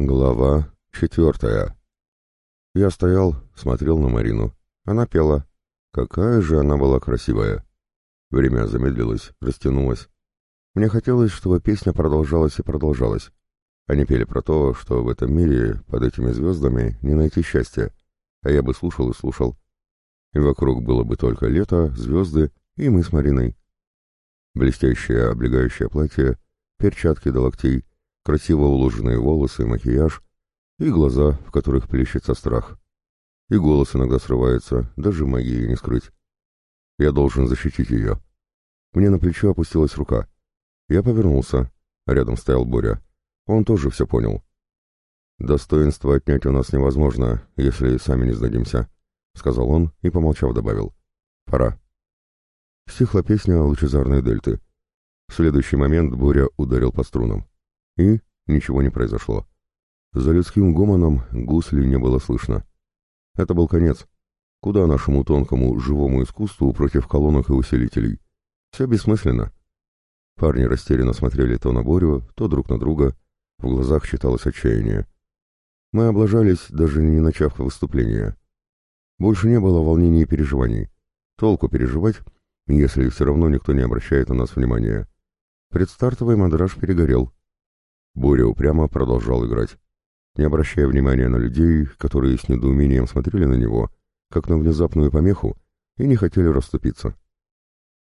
Глава четвертая. Я стоял, смотрел на Марину. Она пела. Какая же она была красивая. Время замедлилось, растянулось. Мне хотелось, чтобы песня продолжалась и продолжалась. Они пели про то, что в этом мире, под этими звездами, не найти счастья. А я бы слушал и слушал. И вокруг было бы только лето, звезды и мы с Мариной. Блестящее облегающее платье, перчатки до локтей, красиво уложенные волосы, макияж и глаза, в которых плещется страх. И голос иногда срывается, даже магии не скрыть. Я должен защитить ее. Мне на плечо опустилась рука. Я повернулся. Рядом стоял Боря. Он тоже все понял. «Достоинство отнять у нас невозможно, если сами не сдадимся», — сказал он и, помолчав, добавил. «Пора». Стихла песня лучезарной дельты. В следующий момент Боря ударил по струнам. И ничего не произошло. За людским гомоном гусли не было слышно. Это был конец. Куда нашему тонкому живому искусству против колонок и усилителей? Все бессмысленно. Парни растерянно смотрели то на Борю, то друг на друга. В глазах читалось отчаяние. Мы облажались, даже не начав выступление. Больше не было волнений и переживаний. Толку переживать, если все равно никто не обращает на нас внимания. Предстартовый мандраж перегорел. Боря упрямо продолжал играть, не обращая внимания на людей, которые с недоумением смотрели на него, как на внезапную помеху, и не хотели расступиться.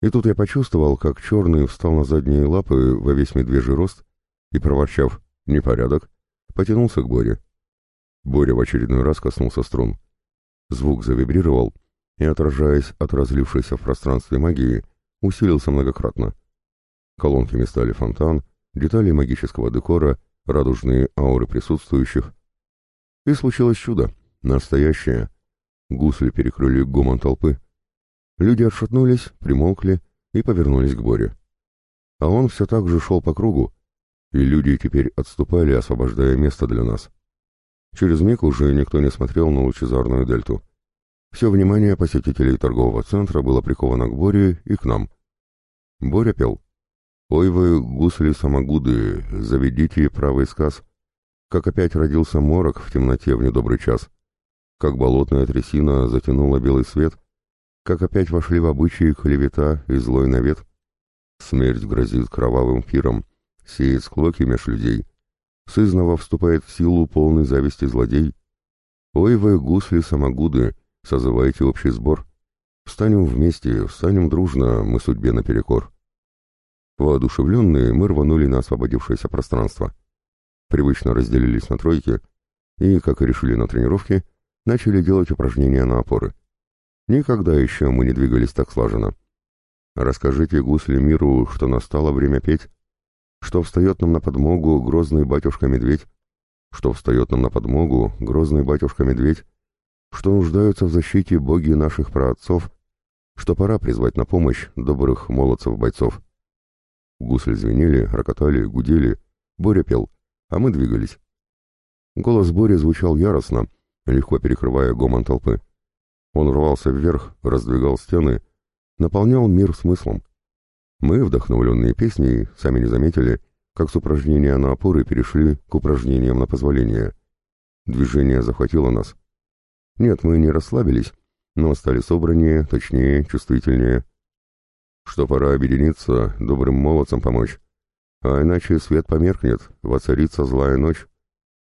И тут я почувствовал, как черный встал на задние лапы во весь медвежий рост и, проворчав «непорядок», потянулся к Боре. Боря в очередной раз коснулся струн. Звук завибрировал и, отражаясь от разлившейся в пространстве магии, усилился многократно. Колонками стали фонтан, детали магического декора, радужные ауры присутствующих. И случилось чудо, настоящее. Гусли перекрыли гомон толпы. Люди отшатнулись, примолкли и повернулись к Боре. А он все так же шел по кругу, и люди теперь отступали, освобождая место для нас. Через миг уже никто не смотрел на лучезарную дельту. Все внимание посетителей торгового центра было приковано к Боре и к нам. Боря пел. Ой вы, гусли-самогуды, заведите правый сказ. Как опять родился морок в темноте в недобрый час. Как болотная трясина затянула белый свет. Как опять вошли в обычаи клевета и злой навет. Смерть грозит кровавым пиром, сеет склоки меж людей. Сызнова вступает в силу полный зависти злодей. Ой вы, гусли-самогуды, созывайте общий сбор. Встанем вместе, встанем дружно, мы судьбе наперекор. Воодушевленные, мы рванули на освободившееся пространство. Привычно разделились на тройки и, как и решили на тренировке, начали делать упражнения на опоры. Никогда еще мы не двигались так слаженно. Расскажите гусли миру, что настало время петь, что встает нам на подмогу грозный батюшка-медведь, что встает нам на подмогу грозный батюшка-медведь, что нуждаются в защите боги наших праотцов, что пора призвать на помощь добрых молодцев-бойцов. Гусли звенели, рокотали, гудели. Боря пел, а мы двигались. Голос Бори звучал яростно, легко перекрывая гомон толпы. Он рвался вверх, раздвигал стены, наполнял мир смыслом. Мы, вдохновленные песней, сами не заметили, как с упражнения на опоры перешли к упражнениям на позволение. Движение захватило нас. Нет, мы не расслабились, но стали собраннее, точнее, чувствительнее что пора объединиться, добрым молодцам помочь. А иначе свет померкнет, воцарится злая ночь.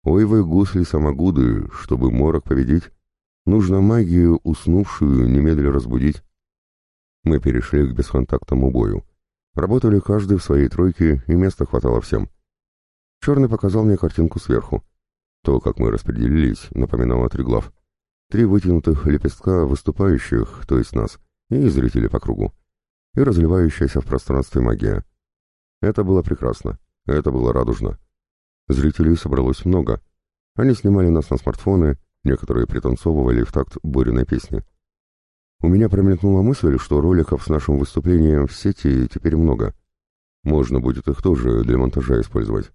Ой вы, гусли-самогуды, чтобы морок победить, нужно магию, уснувшую, немедля разбудить. Мы перешли к бесконтактному бою. Работали каждый в своей тройке, и места хватало всем. Черный показал мне картинку сверху. То, как мы распределились, напоминало триглав. Три вытянутых лепестка выступающих, то есть нас, и зрители по кругу и разливающаяся в пространстве магия. Это было прекрасно, это было радужно. Зрителей собралось много. Они снимали нас на смартфоны, некоторые пританцовывали в такт Бориной песни. У меня промелькнула мысль, что роликов с нашим выступлением в сети теперь много. Можно будет их тоже для монтажа использовать.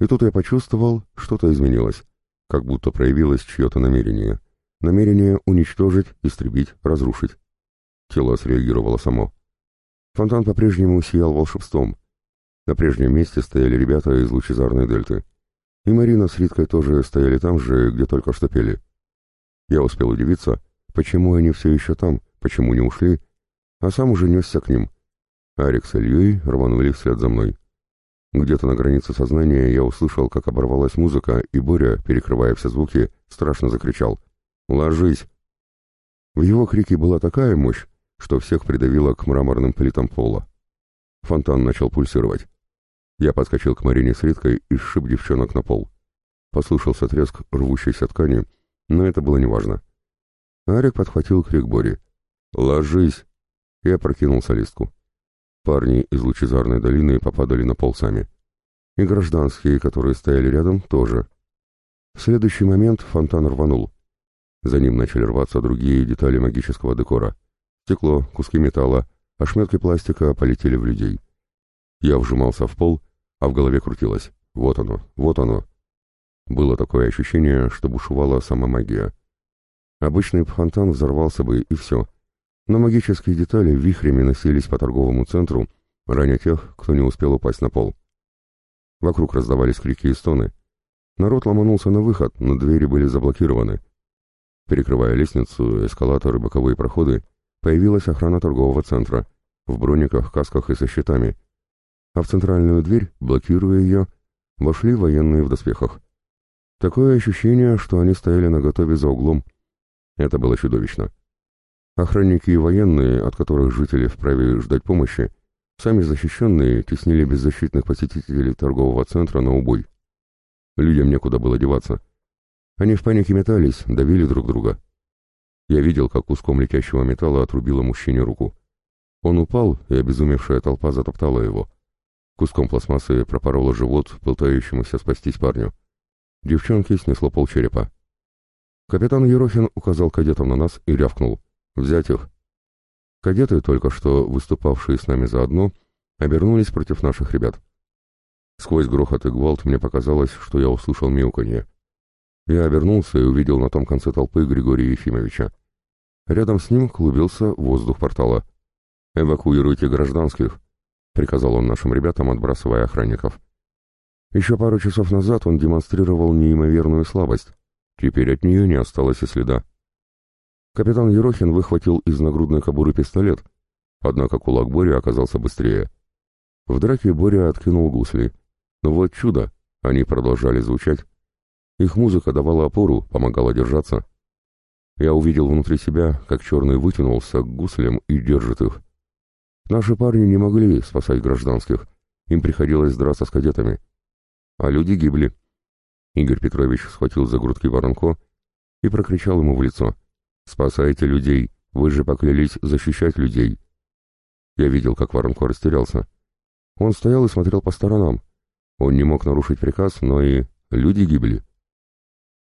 И тут я почувствовал, что-то изменилось, как будто проявилось чье-то намерение. Намерение уничтожить, истребить, разрушить. Тело среагировало само. Фонтан по-прежнему сиял волшебством. На прежнем месте стояли ребята из лучезарной дельты. И Марина с Риткой тоже стояли там же, где только что пели. Я успел удивиться, почему они все еще там, почему не ушли, а сам уже несся к ним. Арик с Ильей рванули вслед за мной. Где-то на границе сознания я услышал, как оборвалась музыка, и Боря, перекрывая все звуки, страшно закричал «Ложись!». В его крике была такая мощь, что всех придавило к мраморным плитам пола. Фонтан начал пульсировать. Я подскочил к Марине с Риткой и сшиб девчонок на пол. Послышался треск рвущейся ткани, но это было неважно. Арик подхватил крик Бори. «Ложись!» Я прокинул солистку. Парни из лучезарной долины попадали на пол сами. И гражданские, которые стояли рядом, тоже. В следующий момент фонтан рванул. За ним начали рваться другие детали магического декора. Стекло, куски металла, ошметки пластика полетели в людей. Я вжимался в пол, а в голове крутилось. Вот оно, вот оно. Было такое ощущение, что бушевала сама магия. Обычный фонтан взорвался бы, и все но магические детали вихрями носились по торговому центру, раня тех, кто не успел упасть на пол. Вокруг раздавались крики и стоны. Народ ломанулся на выход, но двери были заблокированы. Перекрывая лестницу, эскалаторы, боковые проходы, появилась охрана торгового центра, в брониках, касках и со щитами. А в центральную дверь, блокируя ее, вошли военные в доспехах. Такое ощущение, что они стояли наготове за углом. Это было чудовищно. Охранники и военные, от которых жители вправе ждать помощи, сами защищенные теснили беззащитных посетителей торгового центра на убой. Людям некуда было деваться. Они в панике метались, давили друг друга. Я видел, как куском летящего металла отрубило мужчине руку. Он упал, и обезумевшая толпа затоптала его. Куском пластмассы пропорола живот, пытающемуся спастись парню. Девчонке снесло полчерепа. Капитан Ерохин указал кадетам на нас и рявкнул. Взять их. Кадеты, только что выступавшие с нами заодно, обернулись против наших ребят. Сквозь грохот и гвалт мне показалось, что я услышал мяуканье. Я обернулся и увидел на том конце толпы Григория Ефимовича. Рядом с ним клубился воздух портала. «Эвакуируйте гражданских», — приказал он нашим ребятам, отбрасывая охранников. Еще пару часов назад он демонстрировал неимоверную слабость. Теперь от нее не осталось и следа. Капитан Ерохин выхватил из нагрудной кобуры пистолет, однако кулак Бори оказался быстрее. В драке Боря откинул гусли. Но вот чудо, они продолжали звучать. Их музыка давала опору, помогала держаться. Я увидел внутри себя, как черный вытянулся к гуслям и держит их. Наши парни не могли спасать гражданских, им приходилось драться с кадетами. А люди гибли. Игорь Петрович схватил за грудки Воронко и прокричал ему в лицо. «Спасайте людей! Вы же поклялись защищать людей!» Я видел, как Воронко растерялся. Он стоял и смотрел по сторонам. Он не мог нарушить приказ, но и люди гибли.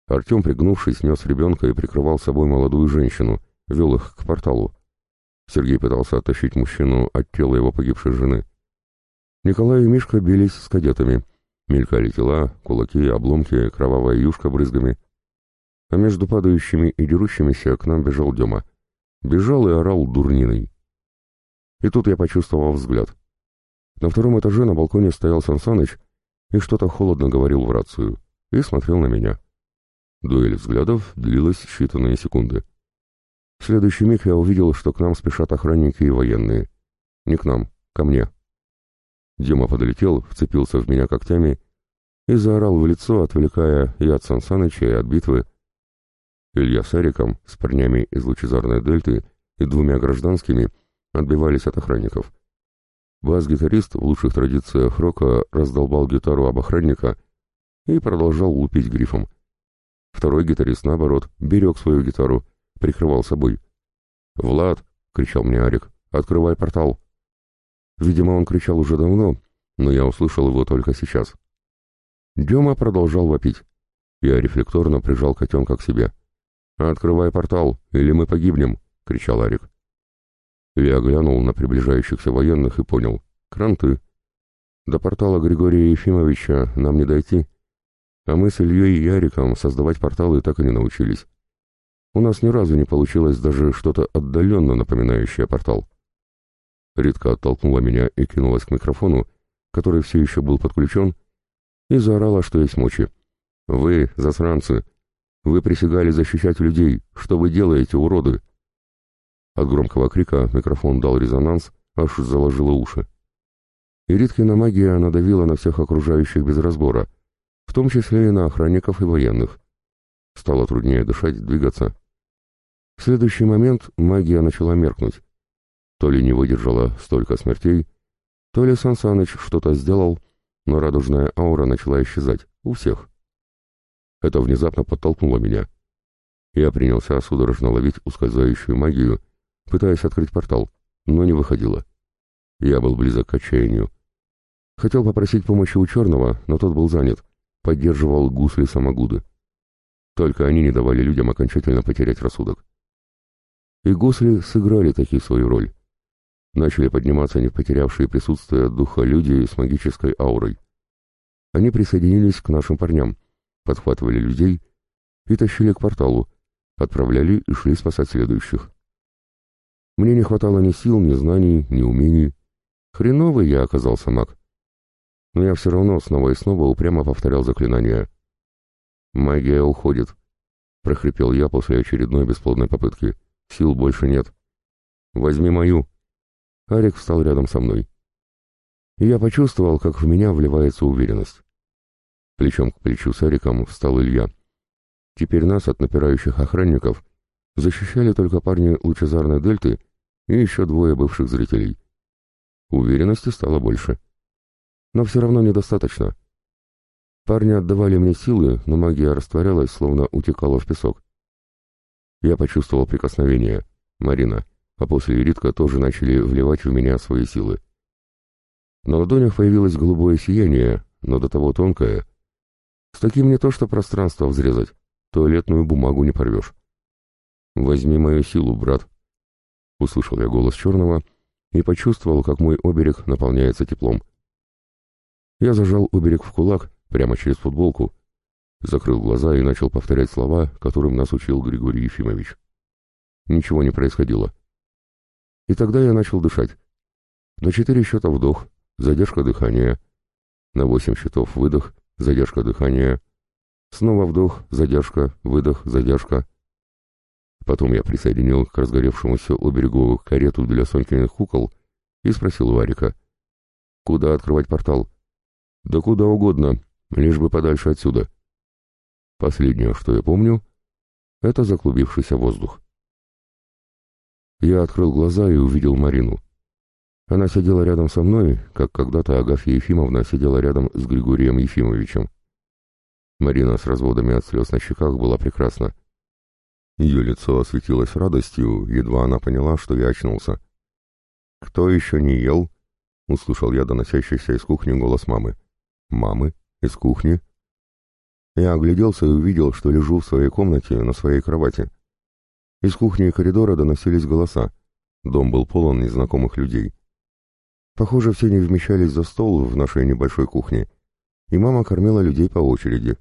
Артем, пригнувшись, нес ребенка и прикрывал собой молодую женщину, вел их к порталу. Сергей пытался оттащить мужчину от тела его погибшей жены. Николай и Мишка бились с кадетами. Мелькали тела, кулаки, обломки, кровавая юшка брызгами а между падающими и дерущимися к нам бежал Дема. Бежал и орал дурниной. И тут я почувствовал взгляд. На втором этаже на балконе стоял Сансаныч и что-то холодно говорил в рацию, и смотрел на меня. Дуэль взглядов длилась считанные секунды. В следующий миг я увидел, что к нам спешат охранники и военные. Не к нам, ко мне. Дима подлетел, вцепился в меня когтями и заорал в лицо, отвлекая и от Сансаныча, и от битвы, Илья с Эриком, с парнями из лучезарной дельты и двумя гражданскими отбивались от охранников. Бас-гитарист в лучших традициях рока раздолбал гитару об охранника и продолжал лупить грифом. Второй гитарист, наоборот, берег свою гитару, прикрывал собой. «Влад!» — кричал мне Арик. «Открывай портал!» Видимо, он кричал уже давно, но я услышал его только сейчас. Дема продолжал вопить. Я рефлекторно прижал котенка к себе. «Открывай портал, или мы погибнем!» — кричал Арик. Я глянул на приближающихся военных и понял. «Кранты!» До портала Григория Ефимовича нам не дойти, а мы с Ильей и Ариком создавать порталы так и не научились. У нас ни разу не получилось даже что-то отдаленно напоминающее портал. Ритка оттолкнула меня и кинулась к микрофону, который все еще был подключен, и заорала, что есть мочи. «Вы, засранцы! Вы присягали защищать людей! Что вы делаете, уроды?» От громкого крика микрофон дал резонанс, аж заложило уши. И Риткина магия надавила на всех окружающих без разбора, в том числе и на охранников и военных. Стало труднее дышать, двигаться. В следующий момент магия начала меркнуть. То ли не выдержала столько смертей, то ли Сан Саныч что-то сделал, но радужная аура начала исчезать. У всех. Это внезапно подтолкнуло меня. Я принялся судорожно ловить ускользающую магию, пытаясь открыть портал, но не выходило. Я был близок к отчаянию. Хотел попросить помощи у черного, но тот был занят, поддерживал гусли самогуды. Только они не давали людям окончательно потерять рассудок. И гусли сыграли таки свою роль. Начали подниматься не потерявшие присутствие духа люди с магической аурой. Они присоединились к нашим парням, подхватывали людей и тащили к порталу, отправляли и шли спасать следующих. Мне не хватало ни сил, ни знаний, ни умений. Хреновый я оказался маг. Но я все равно снова и снова упрямо повторял заклинание. «Магия уходит», — прохрипел я после очередной бесплодной попытки. «Сил больше нет». «Возьми мою». Арик встал рядом со мной. И я почувствовал, как в меня вливается уверенность. Плечом к плечу с Ариком встал Илья. Теперь нас от напирающих охранников защищали только парни лучезарной дельты и еще двое бывших зрителей. Уверенности стало больше. Но все равно недостаточно. Парни отдавали мне силы, но магия растворялась, словно утекала в песок. Я почувствовал прикосновение. Марина, а после Иритка тоже начали вливать в меня свои силы. На ладонях появилось голубое сияние, но до того тонкое, с таким не то что пространство взрезать, туалетную бумагу не порвешь. «Возьми мою силу, брат», — услышал я голос черного и почувствовал, как мой оберег наполняется теплом. Я зажал оберег в кулак прямо через футболку, закрыл глаза и начал повторять слова, которым нас учил Григорий Ефимович. Ничего не происходило. И тогда я начал дышать. На четыре счета вдох, задержка дыхания. На восемь счетов выдох, задержка дыхания, снова вдох, задержка, выдох, задержка. Потом я присоединил к разгоревшемуся у берегу карету для Сонькиных кукол и спросил у Арика, «Куда открывать портал?» «Да куда угодно, лишь бы подальше отсюда». Последнее, что я помню, это заклубившийся воздух. Я открыл глаза и увидел Марину. Она сидела рядом со мной, как когда-то Агафья Ефимовна сидела рядом с Григорием Ефимовичем. Марина с разводами от слез на щеках была прекрасна. Ее лицо осветилось радостью, едва она поняла, что я очнулся. «Кто еще не ел?» — услышал я доносящийся из кухни голос мамы. «Мамы? Из кухни?» Я огляделся и увидел, что лежу в своей комнате на своей кровати. Из кухни и коридора доносились голоса. Дом был полон незнакомых людей. Похоже, все не вмещались за стол в нашей небольшой кухне, и мама кормила людей по очереди.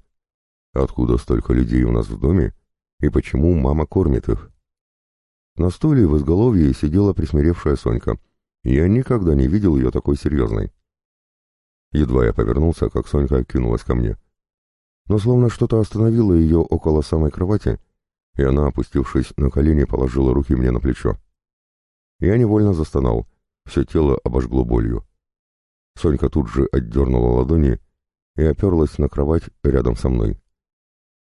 Откуда столько людей у нас в доме, и почему мама кормит их? На стуле в изголовье сидела присмиревшая Сонька. Я никогда не видел ее такой серьезной. Едва я повернулся, как Сонька кинулась ко мне. Но словно что-то остановило ее около самой кровати, и она, опустившись на колени, положила руки мне на плечо. Я невольно застонал — все тело обожгло болью. Сонька тут же отдернула ладони и оперлась на кровать рядом со мной.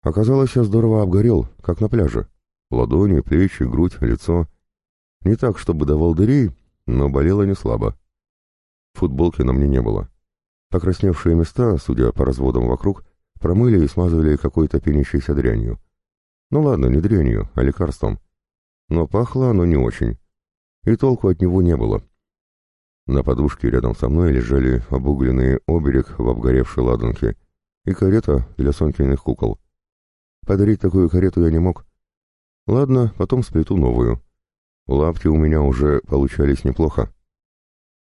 Оказалось, я здорово обгорел, как на пляже. Ладони, плечи, грудь, лицо. Не так, чтобы до волдырей, но болело не слабо. Футболки на мне не было. Покрасневшие места, судя по разводам вокруг, промыли и смазывали какой-то пенящейся дрянью. Ну ладно, не дрянью, а лекарством. Но пахло оно не очень. И толку от него не было. На подушке рядом со мной лежали обугленный оберег в обгоревшей ладанке и карета для Сонькиных кукол. Подарить такую карету я не мог. Ладно, потом сплету новую. Лапти у меня уже получались неплохо.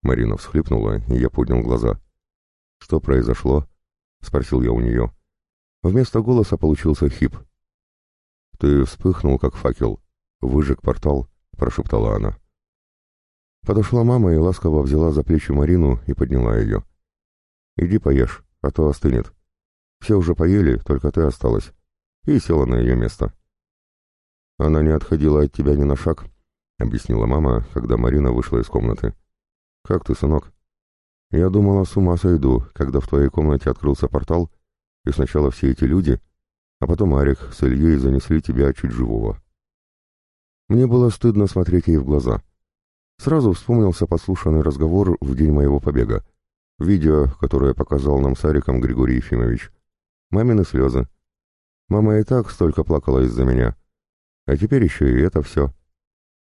Марина всхлипнула, и я поднял глаза. «Что произошло?» — спросил я у нее. Вместо голоса получился хип. «Ты вспыхнул, как факел. Выжег портал», — прошептала она. Подошла мама и ласково взяла за плечи Марину и подняла ее. «Иди поешь, а то остынет. Все уже поели, только ты осталась. И села на ее место. Она не отходила от тебя ни на шаг, — объяснила мама, когда Марина вышла из комнаты. «Как ты, сынок?» «Я думала, с ума сойду, когда в твоей комнате открылся портал, и сначала все эти люди, а потом Арик с Ильей занесли тебя чуть живого». Мне было стыдно смотреть ей в глаза. Сразу вспомнился послушанный разговор в день моего побега. Видео, которое показал нам с Ариком Григорий Ефимович. Мамины слезы. Мама и так столько плакала из-за меня. А теперь еще и это все.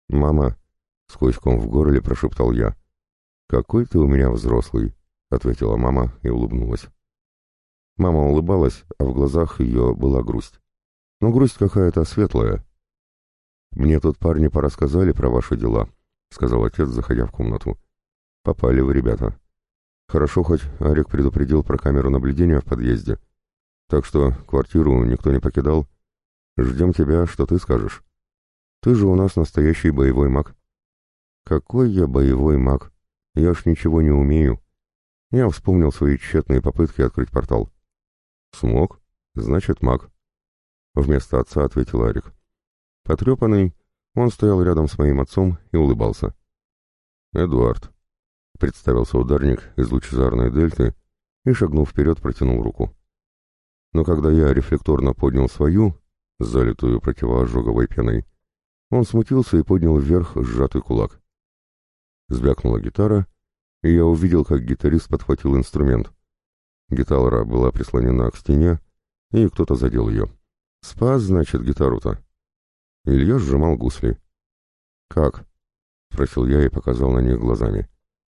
«Мама», — сквозь ком в горле прошептал я. «Какой ты у меня взрослый», — ответила мама и улыбнулась. Мама улыбалась, а в глазах ее была грусть. Но грусть какая-то светлая. «Мне тут парни порассказали про ваши дела», — сказал отец, заходя в комнату. «Попали вы, ребята. Хорошо, хоть Арик предупредил про камеру наблюдения в подъезде. Так что квартиру никто не покидал. Ждем тебя, что ты скажешь. Ты же у нас настоящий боевой маг». «Какой я боевой маг? Я ж ничего не умею». Я вспомнил свои тщетные попытки открыть портал. «Смог? Значит, маг». Вместо отца ответил Арик. Потрепанный, он стоял рядом с моим отцом и улыбался. «Эдуард», — представился ударник из лучезарной дельты и, шагнув вперед, протянул руку. Но когда я рефлекторно поднял свою, залитую противоожоговой пеной, он смутился и поднял вверх сжатый кулак. Звякнула гитара, и я увидел, как гитарист подхватил инструмент. Гитара была прислонена к стене, и кто-то задел ее. «Спас, значит, гитару-то?» Илья сжимал гусли. «Как?» — спросил я и показал на них глазами.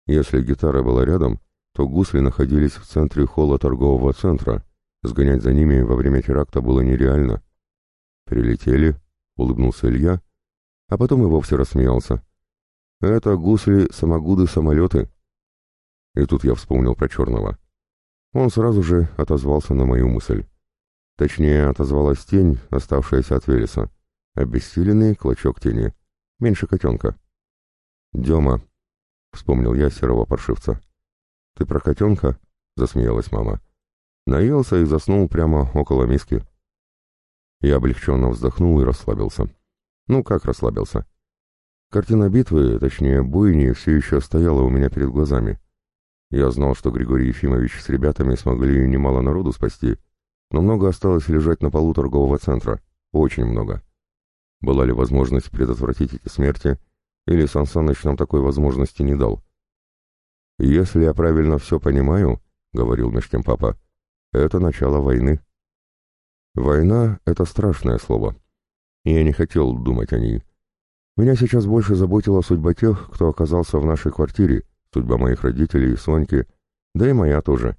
Если гитара была рядом, то гусли находились в центре холла торгового центра. Сгонять за ними во время теракта было нереально. «Прилетели», — улыбнулся Илья, а потом и вовсе рассмеялся. «Это гусли-самогуды-самолеты». И тут я вспомнил про черного. Он сразу же отозвался на мою мысль. Точнее, отозвалась тень, оставшаяся от Велеса. Обессиленный клочок тени. Меньше котенка. «Дема», — вспомнил я серого паршивца. «Ты про котенка?» — засмеялась мама. Наелся и заснул прямо около миски. Я облегченно вздохнул и расслабился. Ну, как расслабился? Картина битвы, точнее, бойни, все еще стояла у меня перед глазами. Я знал, что Григорий Ефимович с ребятами смогли немало народу спасти, но много осталось лежать на полу торгового центра. Очень много. Была ли возможность предотвратить эти смерти, или Сан Саныч нам такой возможности не дал? «Если я правильно все понимаю», — говорил меж тем папа, — «это начало войны». «Война — это страшное слово. Я не хотел думать о ней. Меня сейчас больше заботила судьба тех, кто оказался в нашей квартире, судьба моих родителей, Соньки, да и моя тоже.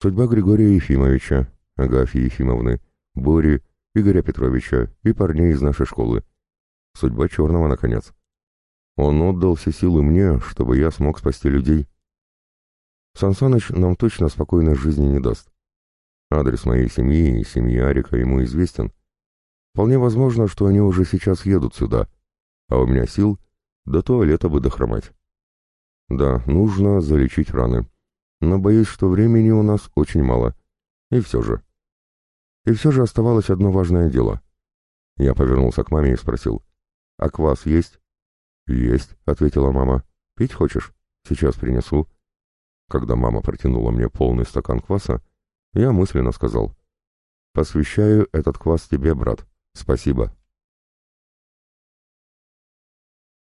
Судьба Григория Ефимовича, Агафьи Ефимовны, Бори, Игоря Петровича и парней из нашей школы. Судьба Черного, наконец. Он отдал все силы мне, чтобы я смог спасти людей. Сансаныч нам точно спокойной жизни не даст. Адрес моей семьи и семьи Арика ему известен. Вполне возможно, что они уже сейчас едут сюда, а у меня сил до туалета бы дохромать. Да, нужно залечить раны. Но боюсь, что времени у нас очень мало. И все же. И все же оставалось одно важное дело. Я повернулся к маме и спросил. «А квас есть?» «Есть», — ответила мама. «Пить хочешь? Сейчас принесу». Когда мама протянула мне полный стакан кваса, я мысленно сказал. «Посвящаю этот квас тебе, брат. Спасибо».